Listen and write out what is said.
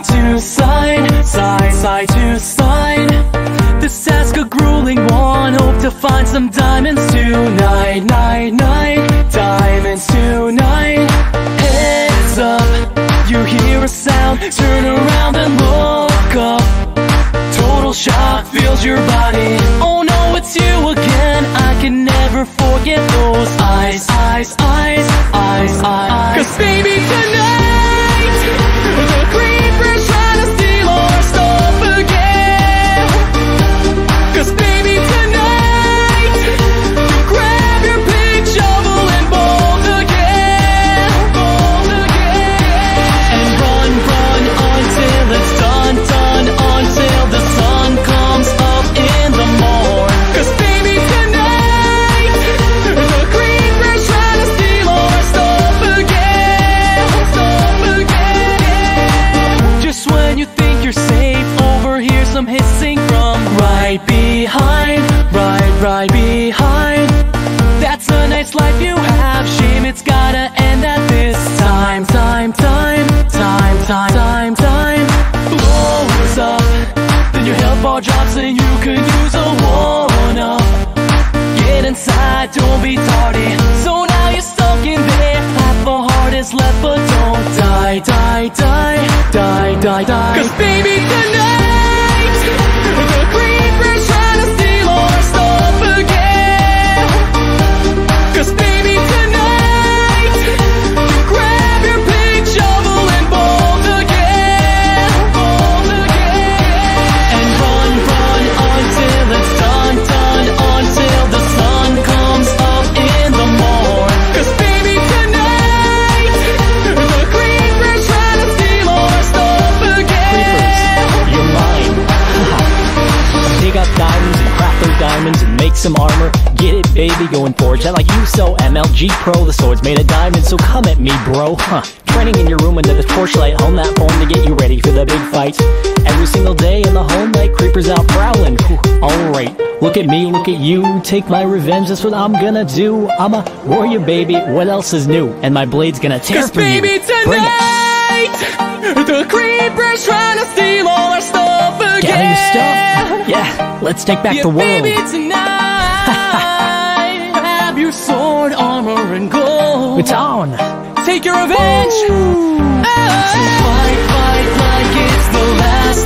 to slide. This task a grueling one. Hope to find some diamonds tonight, night, night. Diamonds tonight. Heads up, you hear a sound. Turn around and look up. Total shock fills your body. Oh no, it's you again. I can never forget those eyes, eyes, eyes, eyes, eyes. Cause baby, tonight, some from right behind, right, right behind. That's a nice life you have. Shame it's gotta end at this time, time, time, time, time, time, time. Blows up, then your health bar drops and you could use a one up. Get inside, don't be tardy. So now you're stuck in there. Half a heart is left, but don't die, die, die, die, die, die. Cause baby, tonight, make some armor. Get it, baby, going forge. I like you so MLG Pro. The sword's made of diamonds, so come at me, bro. Huh. Training in your room under the torchlight, hone that form to get you ready for the big fight. Every single day in the home light, creepers out prowling. Alright, look at me, look at you. Take my revenge, that's what I'm gonna do. I'm a warrior, baby. What else is new? And my blade's gonna tear through baby, you. Bring it. tonight, the creeper's trying to steal all our stuff again. Gather your stuff. Yeah, let's take back Yeah, the world. And gold. It's on. Take your revenge. Oh. Fight, fight like it's the last.